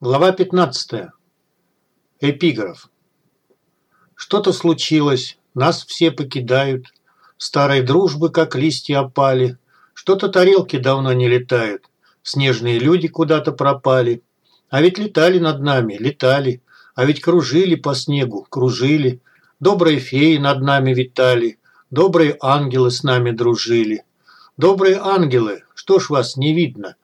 Глава 15. Эпиграф. Что-то случилось, нас все покидают. Старой дружбы, как листья опали. Что-то тарелки давно не летают. Снежные люди куда-то пропали. А ведь летали над нами, летали. А ведь кружили по снегу, кружили. Добрые феи над нами витали. Добрые ангелы с нами дружили. Добрые ангелы, что ж вас не видно?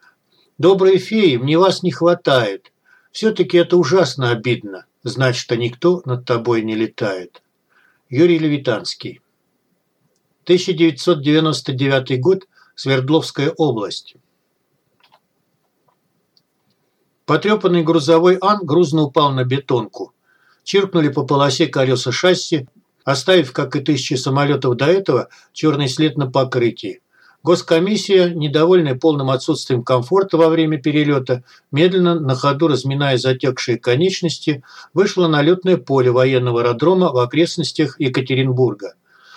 Добрые феи, мне вас не хватает. Все-таки это ужасно обидно. Значит, что никто над тобой не летает. Юрий Левитанский. 1999 год. Свердловская область. Потрепанный грузовой «Ан» грузно упал на бетонку. Чиркнули по полосе колеса шасси, оставив, как и тысячи самолетов до этого, черный след на покрытии. Госкомиссия, недовольная полным отсутствием комфорта во время перелета, медленно, на ходу разминая затекшие конечности, вышла на летное поле военного аэродрома в окрестностях Екатеринбурга.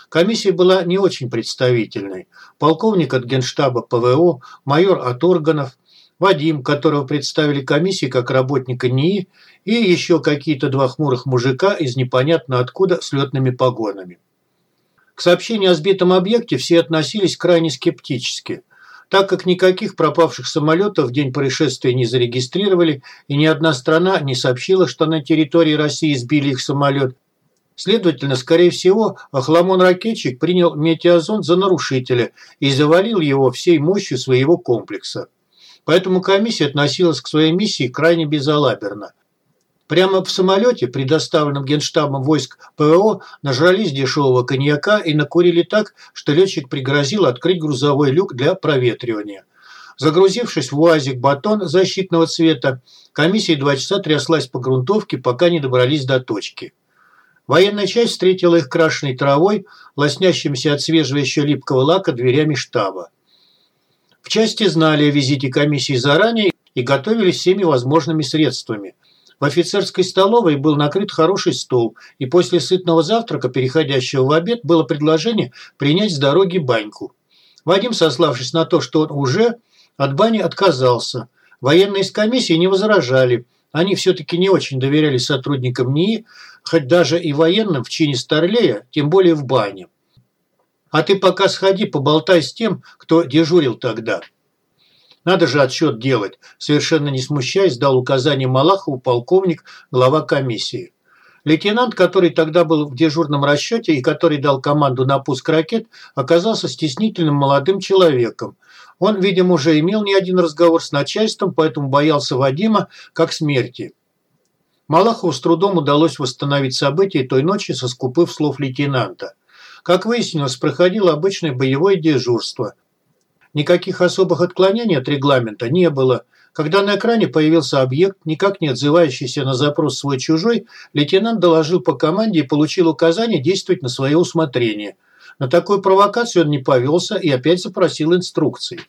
Комиссия была не очень представительной. Полковник от генштаба ПВО, майор от органов, Вадим, которого представили комиссии как работника НИИ, и еще какие-то два хмурых мужика из непонятно откуда с летными погонами. К сообщению о сбитом объекте все относились крайне скептически, так как никаких пропавших самолетов в день происшествия не зарегистрировали, и ни одна страна не сообщила, что на территории России сбили их самолет. Следовательно, скорее всего, Ахламон-ракетчик принял метеозонд за нарушителя и завалил его всей мощью своего комплекса. Поэтому комиссия относилась к своей миссии крайне безалаберно. Прямо в самолете, предоставленном генштабом войск ПВО, нажрались дешевого коньяка и накурили так, что летчик пригрозил открыть грузовой люк для проветривания. Загрузившись в УАЗик батон защитного цвета, комиссия два часа тряслась по грунтовке, пока не добрались до точки. Военная часть встретила их крашеной травой, лоснящимся от свежего еще липкого лака дверями штаба. В части знали о визите комиссии заранее и готовились всеми возможными средствами – в офицерской столовой был накрыт хороший стол, и после сытного завтрака, переходящего в обед, было предложение принять с дороги баньку. Вадим, сославшись на то, что он уже от бани отказался. Военные из комиссии не возражали. Они все-таки не очень доверяли сотрудникам НИИ, хоть даже и военным в чине старлея, тем более в бане. А ты пока сходи, поболтай с тем, кто дежурил тогда. Надо же отсчет делать. Совершенно не смущаясь, дал указание Малахову полковник, глава комиссии. Лейтенант, который тогда был в дежурном расчете и который дал команду на пуск ракет, оказался стеснительным молодым человеком. Он, видимо, уже имел не один разговор с начальством, поэтому боялся Вадима как смерти. Малахову с трудом удалось восстановить события той ночи со скупых слов лейтенанта. Как выяснилось, проходило обычное боевое дежурство – Никаких особых отклонений от регламента не было. Когда на экране появился объект, никак не отзывающийся на запрос свой-чужой, лейтенант доложил по команде и получил указание действовать на свое усмотрение. На такую провокацию он не повелся и опять запросил инструкции.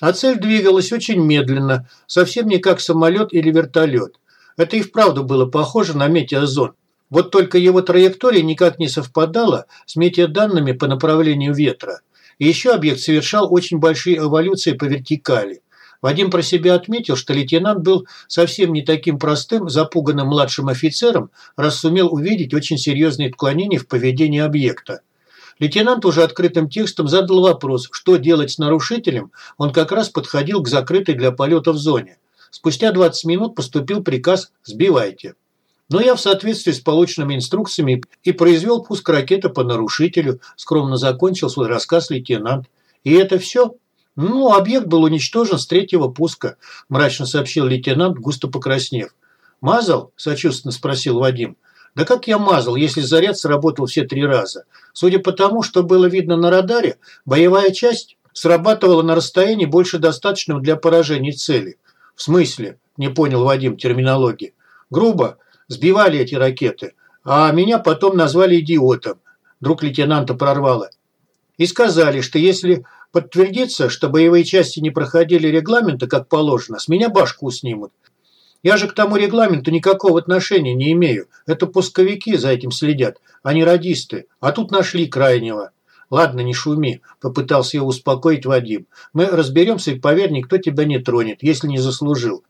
А цель двигалась очень медленно, совсем не как самолет или вертолет. Это и вправду было похоже на метеозон. Вот только его траектория никак не совпадала с метеоданными по направлению ветра. Еще объект совершал очень большие эволюции по вертикали. Вадим про себя отметил, что лейтенант был совсем не таким простым, запуганным младшим офицером, раз сумел увидеть очень серьезные отклонения в поведении объекта. Лейтенант уже открытым текстом задал вопрос, что делать с нарушителем, он как раз подходил к закрытой для полета в зоне. Спустя 20 минут поступил приказ «Сбивайте». Но я в соответствии с полученными инструкциями и произвел пуск ракеты по нарушителю, скромно закончил свой рассказ лейтенант. И это все? Ну, объект был уничтожен с третьего пуска, мрачно сообщил лейтенант, густо покраснев. «Мазал?» – сочувственно спросил Вадим. «Да как я мазал, если заряд сработал все три раза? Судя по тому, что было видно на радаре, боевая часть срабатывала на расстоянии больше достаточного для поражения цели». «В смысле?» – не понял Вадим терминологии. «Грубо, Сбивали эти ракеты. А меня потом назвали идиотом. Друг лейтенанта прорвало. И сказали, что если подтвердится, что боевые части не проходили регламента, как положено, с меня башку снимут. Я же к тому регламенту никакого отношения не имею. Это пусковики за этим следят, а не радисты. А тут нашли крайнего. Ладно, не шуми, попытался его успокоить Вадим. Мы разберемся и поверь, никто тебя не тронет, если не заслужил.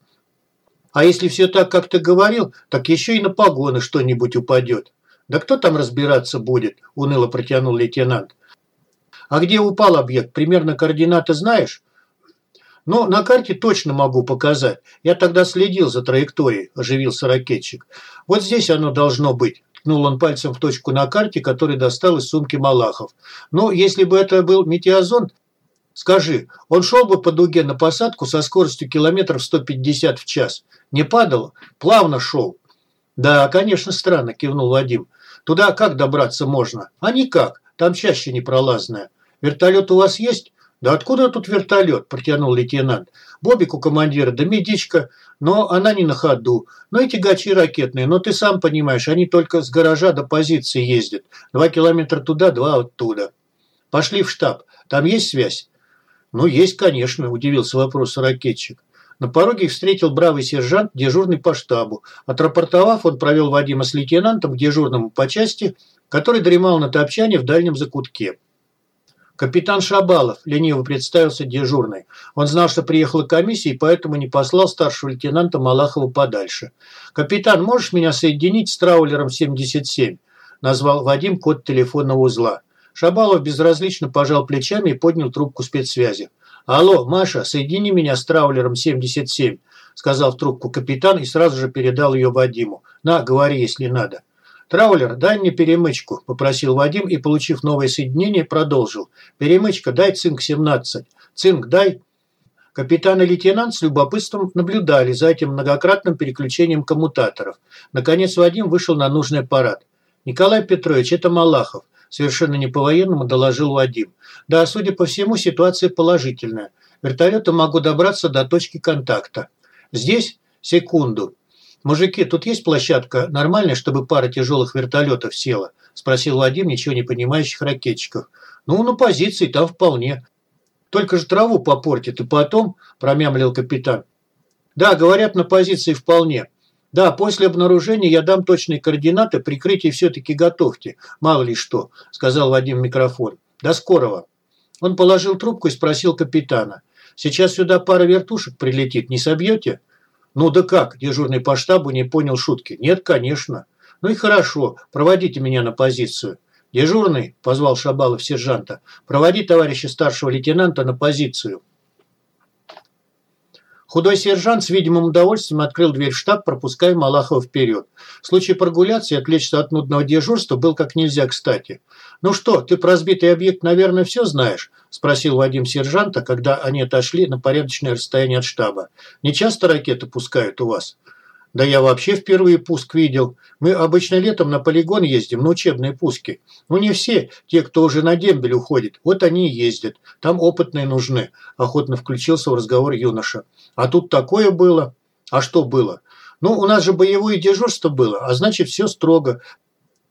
А если все так, как ты говорил, так еще и на погоны что-нибудь упадет. Да кто там разбираться будет, уныло протянул лейтенант. А где упал объект, примерно координаты знаешь? «Ну, на карте точно могу показать. Я тогда следил за траекторией», – оживился ракетчик. «Вот здесь оно должно быть», – ткнул он пальцем в точку на карте, который достал из сумки Малахов. «Ну, если бы это был метеозонд, скажи, он шел бы по дуге на посадку со скоростью километров 150 в час? Не падал? Плавно шел?» «Да, конечно, странно», – кивнул Вадим. «Туда как добраться можно?» «А никак. Там чаще непролазная. Вертолет у вас есть?» «Да откуда тут вертолет?» – протянул лейтенант. «Бобик у командира, да медичка, но она не на ходу. Но эти гачи ракетные, но ты сам понимаешь, они только с гаража до позиции ездят. Два километра туда, два оттуда. Пошли в штаб. Там есть связь?» «Ну, есть, конечно», – удивился вопрос ракетчик. На пороге их встретил бравый сержант, дежурный по штабу. Отрапортовав, он провел Вадима с лейтенантом к дежурному по части, который дремал на топчане в дальнем закутке. «Капитан Шабалов», – лениво представился дежурный. Он знал, что приехала комиссия, и поэтому не послал старшего лейтенанта Малахова подальше. «Капитан, можешь меня соединить с траулером 77?» – назвал Вадим код телефонного узла. Шабалов безразлично пожал плечами и поднял трубку спецсвязи. «Алло, Маша, соедини меня с траулером 77», – сказал в трубку капитан и сразу же передал ее Вадиму. «На, говори, если надо». «Траулер, дай мне перемычку», – попросил Вадим и, получив новое соединение, продолжил. «Перемычка, дай цинк-17. Цинк, дай». Капитан и лейтенант с любопытством наблюдали за этим многократным переключением коммутаторов. Наконец Вадим вышел на нужный аппарат. «Николай Петрович, это Малахов», – совершенно не по-военному доложил Вадим. «Да, судя по всему, ситуация положительная. Вертолетом могу добраться до точки контакта. Здесь? Секунду. «Мужики, тут есть площадка нормальная, чтобы пара тяжелых вертолетов села?» – спросил Вадим ничего не понимающих ракетчиков. «Ну, на позиции там вполне. Только же траву попортит, и потом...» – промямлил капитан. «Да, говорят, на позиции вполне. Да, после обнаружения я дам точные координаты, прикрытие все-таки готовьте. Мало ли что», – сказал Вадим в микрофон. «До скорого». Он положил трубку и спросил капитана. «Сейчас сюда пара вертушек прилетит, не собьете?» «Ну да как?» – дежурный по штабу не понял шутки. «Нет, конечно». «Ну и хорошо, проводите меня на позицию». «Дежурный», – позвал Шабалов сержанта, – «проводи товарища старшего лейтенанта на позицию». Худой сержант с видимым удовольствием открыл дверь в штаб, пропуская Малахова вперед. Случай прогуляться и отвлечься от нудного дежурства был как нельзя кстати. «Ну что, ты про разбитый объект, наверное, все знаешь?» – спросил Вадим сержанта, когда они отошли на порядочное расстояние от штаба. «Не часто ракеты пускают у вас?» Да я вообще впервые пуск видел. Мы обычно летом на полигон ездим, на учебные пуски. Ну не все, те, кто уже на дембель уходит, вот они и ездят. Там опытные нужны. Охотно включился в разговор юноша. А тут такое было. А что было? Ну, у нас же боевое дежурство было, а значит все строго.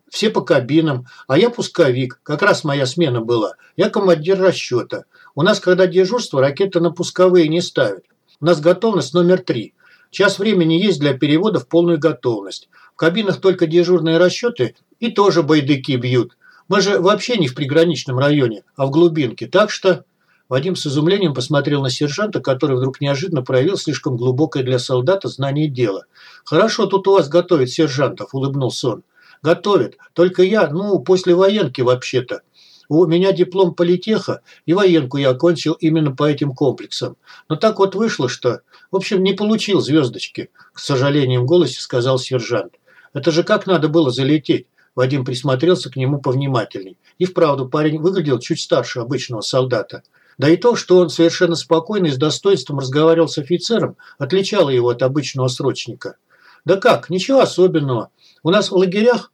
Все по кабинам, а я пусковик. Как раз моя смена была. Я командир расчета. У нас, когда дежурство, ракеты на пусковые не ставят. У нас готовность номер три. Час времени есть для перевода в полную готовность. В кабинах только дежурные расчеты и тоже байдыки бьют. Мы же вообще не в приграничном районе, а в глубинке. Так что...» Вадим с изумлением посмотрел на сержанта, который вдруг неожиданно проявил слишком глубокое для солдата знание дела. «Хорошо, тут у вас готовят сержантов», – улыбнулся он. «Готовят. Только я, ну, после военки вообще-то. У меня диплом политеха, и военку я окончил именно по этим комплексам. Но так вот вышло, что... В общем, не получил звездочки, к сожалению в голосе сказал сержант. Это же как надо было залететь? Вадим присмотрелся к нему повнимательней. И вправду парень выглядел чуть старше обычного солдата. Да и то, что он совершенно спокойно и с достоинством разговаривал с офицером, отличало его от обычного срочника. Да как, ничего особенного. У нас в лагерях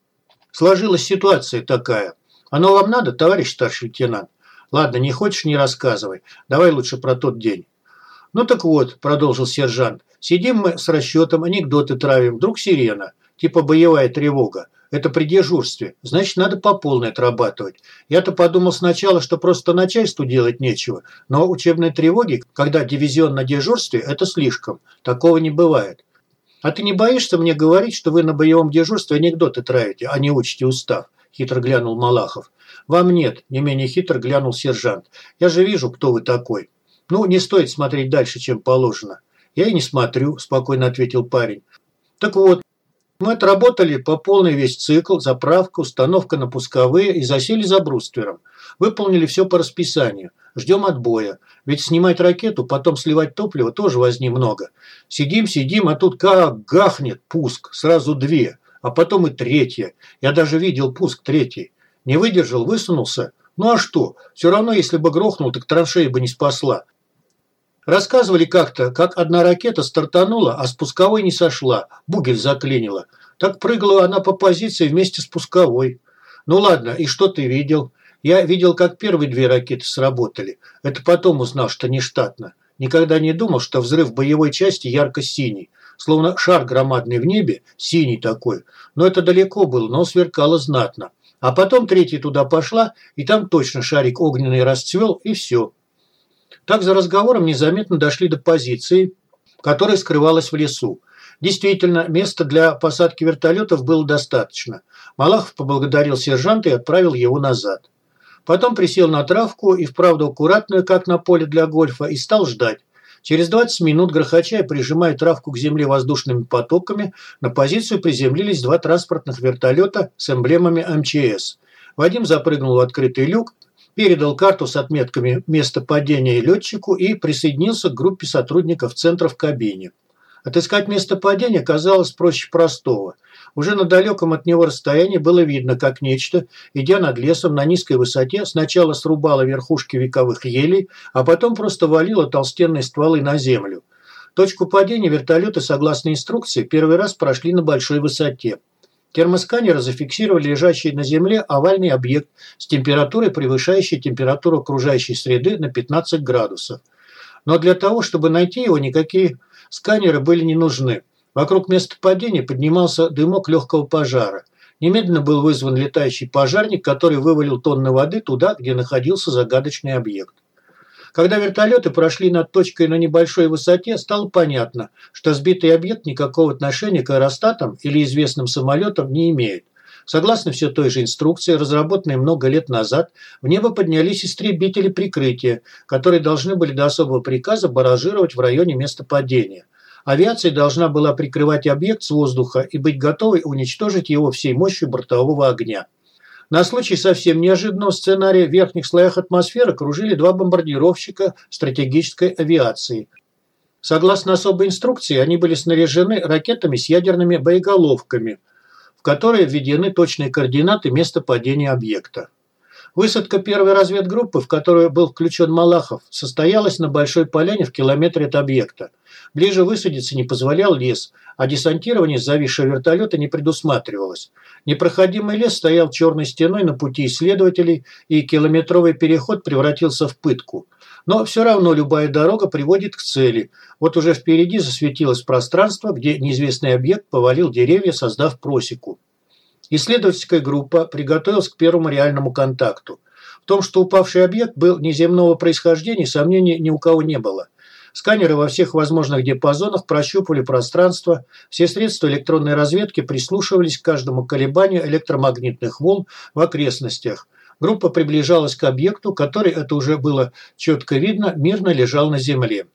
сложилась ситуация такая. Оно вам надо, товарищ старший лейтенант? Ладно, не хочешь, не рассказывай. Давай лучше про тот день. Ну так вот, продолжил сержант. Сидим мы с расчетом, анекдоты травим. Вдруг сирена. Типа боевая тревога. Это при дежурстве. Значит, надо по полной отрабатывать. Я-то подумал сначала, что просто начальству делать нечего. Но учебные тревоги, когда дивизион на дежурстве, это слишком. Такого не бывает. А ты не боишься мне говорить, что вы на боевом дежурстве анекдоты травите, а не учите устав? – хитро глянул Малахов. «Вам нет», – не менее хитро глянул сержант. «Я же вижу, кто вы такой. Ну, не стоит смотреть дальше, чем положено. «Я и не смотрю», – спокойно ответил парень. «Так вот, мы отработали по полной весь цикл, заправка, установка на пусковые и засели за бруствером. Выполнили все по расписанию. Ждем отбоя. Ведь снимать ракету, потом сливать топливо тоже возни много. Сидим, сидим, а тут как гахнет пуск. Сразу две. А потом и третья. Я даже видел пуск третий. Не выдержал, высунулся. Ну а что? Все равно, если бы грохнул, так траншея бы не спасла. Рассказывали как-то, как одна ракета стартанула, а спусковой не сошла, бугель заклинила. Так прыгала она по позиции вместе с пусковой. Ну ладно, и что ты видел? Я видел, как первые две ракеты сработали. Это потом узнал, что нештатно. Никогда не думал, что взрыв боевой части ярко-синий. Словно шар громадный в небе, синий такой. Но это далеко было, но сверкало знатно. А потом третья туда пошла, и там точно шарик огненный расцвел, и все. Так за разговором незаметно дошли до позиции, которая скрывалась в лесу. Действительно, места для посадки вертолетов было достаточно. Малахов поблагодарил сержанта и отправил его назад. Потом присел на травку и вправду аккуратную, как на поле для гольфа, и стал ждать. Через 20 минут, грохоча и прижимая травку к земле воздушными потоками, на позицию приземлились два транспортных вертолета с эмблемами МЧС. Вадим запрыгнул в открытый люк, передал карту с отметками места падения летчику и присоединился к группе сотрудников центра в кабине. Отыскать место падения казалось проще простого. Уже на далеком от него расстоянии было видно, как нечто, идя над лесом на низкой высоте, сначала срубало верхушки вековых елей, а потом просто валило толстенные стволы на землю. Точку падения вертолеты, согласно инструкции, первый раз прошли на большой высоте. Термосканеры зафиксировали лежащий на Земле овальный объект с температурой, превышающей температуру окружающей среды на 15 градусов. Но для того, чтобы найти его, никакие сканеры были не нужны. Вокруг места падения поднимался дымок легкого пожара. Немедленно был вызван летающий пожарник, который вывалил тонны воды туда, где находился загадочный объект. Когда вертолеты прошли над точкой на небольшой высоте, стало понятно, что сбитый объект никакого отношения к аэростатам или известным самолетам не имеет. Согласно все той же инструкции, разработанной много лет назад, в небо поднялись истребители прикрытия, которые должны были до особого приказа баражировать в районе места падения. Авиация должна была прикрывать объект с воздуха и быть готовой уничтожить его всей мощью бортового огня. На случай совсем неожиданного сценария в верхних слоях атмосферы кружили два бомбардировщика стратегической авиации. Согласно особой инструкции, они были снаряжены ракетами с ядерными боеголовками, в которые введены точные координаты места падения объекта. Высадка первой разведгруппы, в которую был включен Малахов, состоялась на Большой Поляне в километре от объекта. Ближе высадиться не позволял лес, а десантирование с зависшего вертолета не предусматривалось. Непроходимый лес стоял черной стеной на пути исследователей, и километровый переход превратился в пытку. Но все равно любая дорога приводит к цели. Вот уже впереди засветилось пространство, где неизвестный объект повалил деревья, создав просеку. Исследовательская группа приготовилась к первому реальному контакту. В том, что упавший объект был неземного происхождения, сомнений ни у кого не было – Сканеры во всех возможных диапазонах прощупывали пространство, все средства электронной разведки прислушивались к каждому колебанию электромагнитных волн в окрестностях. Группа приближалась к объекту, который, это уже было четко видно, мирно лежал на земле.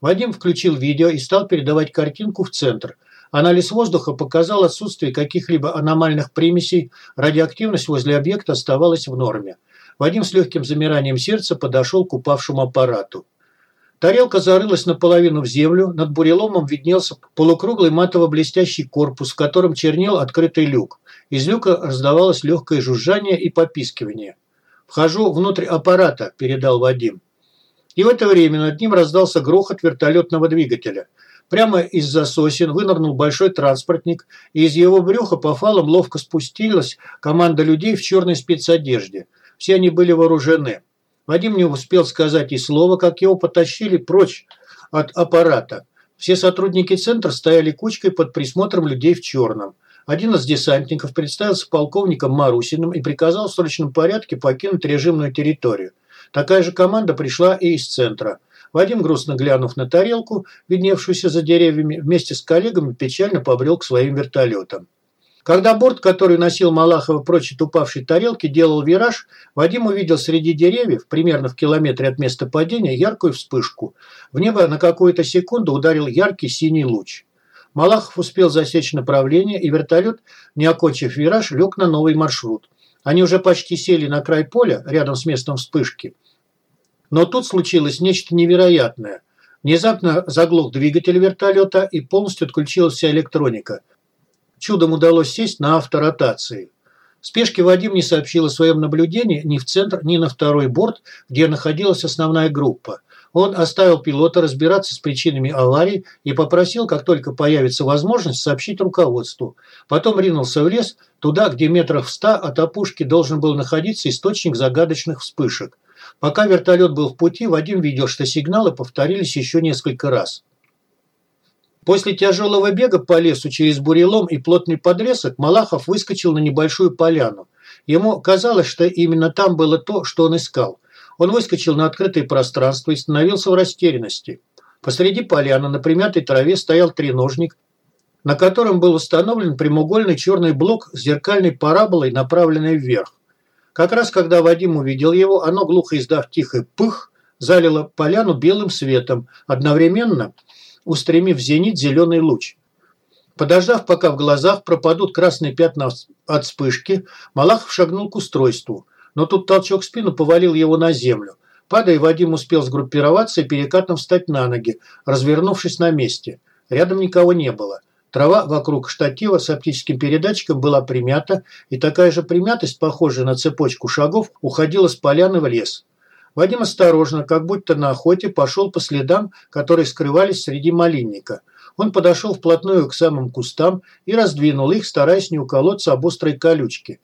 Вадим включил видео и стал передавать картинку в центр. Анализ воздуха показал отсутствие каких-либо аномальных примесей, радиоактивность возле объекта оставалась в норме. Вадим с легким замиранием сердца подошел к упавшему аппарату. Тарелка зарылась наполовину в землю, над буреломом виднелся полукруглый матово-блестящий корпус, в котором чернел открытый люк. Из люка раздавалось легкое жужжание и попискивание. «Вхожу внутрь аппарата», – передал Вадим. И в это время над ним раздался грохот вертолетного двигателя. Прямо из-за сосен вынырнул большой транспортник, и из его брюха по фалам ловко спустилась команда людей в черной спецодежде. Все они были вооружены. Вадим не успел сказать и слова, как его потащили прочь от аппарата. Все сотрудники центра стояли кучкой под присмотром людей в черном. Один из десантников представился полковником Марусиным и приказал в срочном порядке покинуть режимную территорию. Такая же команда пришла и из центра. Вадим, грустно глянув на тарелку, видневшуюся за деревьями, вместе с коллегами печально побрел к своим вертолетам. Когда борт, который носил Малахова прочь от упавшей тарелки, делал вираж, Вадим увидел среди деревьев, примерно в километре от места падения, яркую вспышку. В небо на какую-то секунду ударил яркий синий луч. Малахов успел засечь направление, и вертолет, не окончив вираж, лег на новый маршрут. Они уже почти сели на край поля, рядом с местом вспышки. Но тут случилось нечто невероятное. Внезапно заглох двигатель вертолета и полностью отключилась вся электроника – Чудом удалось сесть на авторотации. В спешке Вадим не сообщил о своем наблюдении ни в центр, ни на второй борт, где находилась основная группа. Он оставил пилота разбираться с причинами аварии и попросил, как только появится возможность, сообщить руководству. Потом ринулся в лес, туда, где метров в ста от опушки должен был находиться источник загадочных вспышек. Пока вертолет был в пути, Вадим видел, что сигналы повторились еще несколько раз. После тяжелого бега по лесу через бурелом и плотный подрезок Малахов выскочил на небольшую поляну. Ему казалось, что именно там было то, что он искал. Он выскочил на открытое пространство и становился в растерянности. Посреди поляны на примятой траве стоял треножник, на котором был установлен прямоугольный черный блок с зеркальной параболой, направленной вверх. Как раз когда Вадим увидел его, оно, глухо издав тихий пых, залило поляну белым светом. Одновременно – устремив в зенит зеленый луч. Подождав, пока в глазах пропадут красные пятна от вспышки, Малахов шагнул к устройству. Но тут толчок в спину повалил его на землю. Падая, Вадим успел сгруппироваться и перекатно встать на ноги, развернувшись на месте. Рядом никого не было. Трава вокруг штатива с оптическим передатчиком была примята, и такая же примятость, похожая на цепочку шагов, уходила с поляны в лес. Вадим осторожно, как будто на охоте, пошел по следам, которые скрывались среди малинника. Он подошел вплотную к самым кустам и раздвинул их, стараясь не уколоться об острой колючке.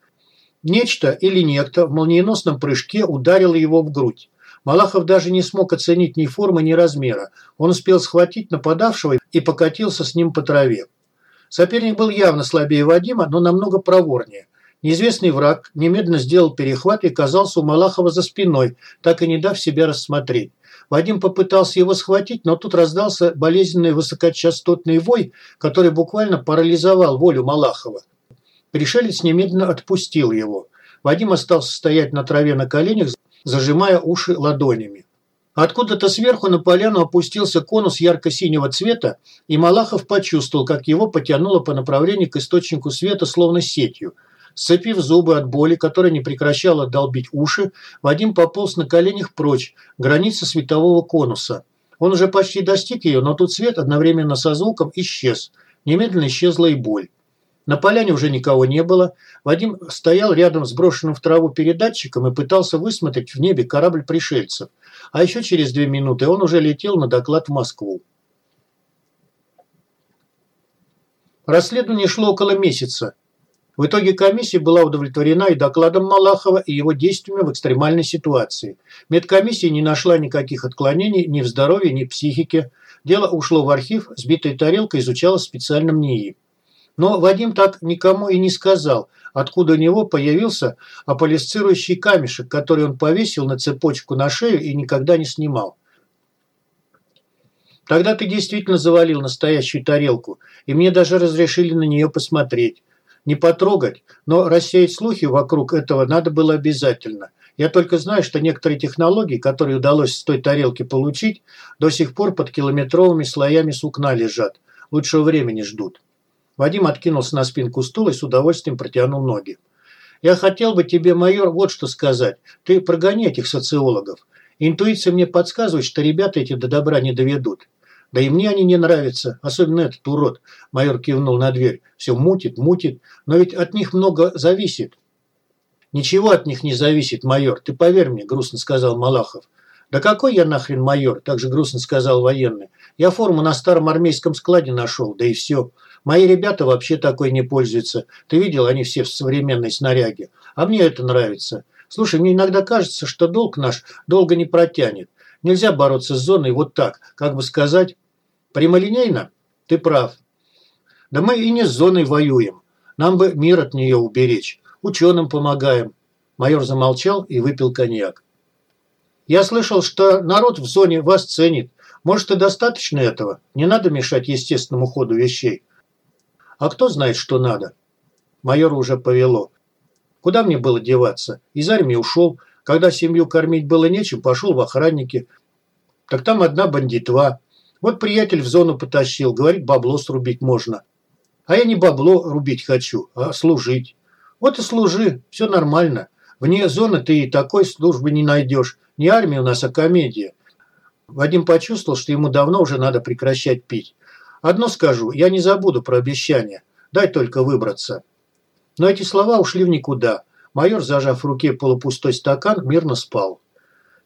Нечто или некто в молниеносном прыжке ударило его в грудь. Малахов даже не смог оценить ни формы, ни размера. Он успел схватить нападавшего и покатился с ним по траве. Соперник был явно слабее Вадима, но намного проворнее. Неизвестный враг немедленно сделал перехват и оказался у Малахова за спиной, так и не дав себя рассмотреть. Вадим попытался его схватить, но тут раздался болезненный высокочастотный вой, который буквально парализовал волю Малахова. Пришелец немедленно отпустил его. Вадим остался стоять на траве на коленях, зажимая уши ладонями. Откуда-то сверху на поляну опустился конус ярко-синего цвета, и Малахов почувствовал, как его потянуло по направлению к источнику света, словно сетью – Сцепив зубы от боли, которая не прекращала долбить уши, Вадим пополз на коленях прочь, границы светового конуса. Он уже почти достиг ее, но тут свет одновременно со звуком исчез. Немедленно исчезла и боль. На поляне уже никого не было. Вадим стоял рядом с брошенным в траву передатчиком и пытался высмотреть в небе корабль пришельцев. А еще через две минуты он уже летел на доклад в Москву. Расследование шло около месяца. В итоге комиссия была удовлетворена и докладом Малахова, и его действиями в экстремальной ситуации. Медкомиссия не нашла никаких отклонений ни в здоровье, ни в психике. Дело ушло в архив, сбитая тарелка изучалась в специальном НИИ. Но Вадим так никому и не сказал, откуда у него появился аполисцирующий камешек, который он повесил на цепочку на шею и никогда не снимал. Тогда ты действительно завалил настоящую тарелку, и мне даже разрешили на нее посмотреть не потрогать, но рассеять слухи вокруг этого надо было обязательно. Я только знаю, что некоторые технологии, которые удалось с той тарелки получить, до сих пор под километровыми слоями сукна лежат. Лучшего времени ждут. Вадим откинулся на спинку стула и с удовольствием протянул ноги. «Я хотел бы тебе, майор, вот что сказать. Ты прогони этих социологов. Интуиция мне подсказывает, что ребята эти до добра не доведут. Да и мне они не нравятся, особенно этот урод. Майор кивнул на дверь. Все мутит, мутит, но ведь от них много зависит. Ничего от них не зависит, майор, ты поверь мне, грустно сказал Малахов. Да какой я нахрен майор, также грустно сказал военный. Я форму на старом армейском складе нашел, да и все. Мои ребята вообще такой не пользуются. Ты видел, они все в современной снаряге. А мне это нравится. Слушай, мне иногда кажется, что долг наш долго не протянет. Нельзя бороться с зоной вот так, как бы сказать, Прямолинейно? Ты прав. Да мы и не с зоной воюем. Нам бы мир от нее уберечь. Ученым помогаем. Майор замолчал и выпил коньяк. Я слышал, что народ в зоне вас ценит. Может, и достаточно этого? Не надо мешать естественному ходу вещей. А кто знает, что надо? Майор уже повело. Куда мне было деваться? Из армии ушел. Когда семью кормить было нечем, пошел в охранники. Так там одна бандитва. Вот приятель в зону потащил. Говорит, бабло срубить можно. А я не бабло рубить хочу, а служить. Вот и служи, все нормально. Вне зоны ты и такой службы не найдешь. Не армия у нас, а комедия. Вадим почувствовал, что ему давно уже надо прекращать пить. Одно скажу, я не забуду про обещание. Дай только выбраться. Но эти слова ушли в никуда. Майор, зажав в руке полупустой стакан, мирно спал.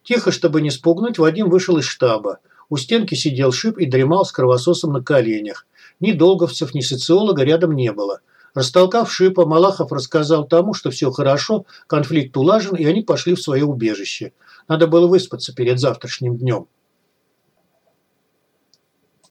Тихо, чтобы не спугнуть, Вадим вышел из штаба. У стенки сидел шип и дремал с кровососом на коленях. Ни долговцев, ни социолога рядом не было. Растолкав шипа, Малахов рассказал тому, что все хорошо, конфликт улажен, и они пошли в свое убежище. Надо было выспаться перед завтрашним днем.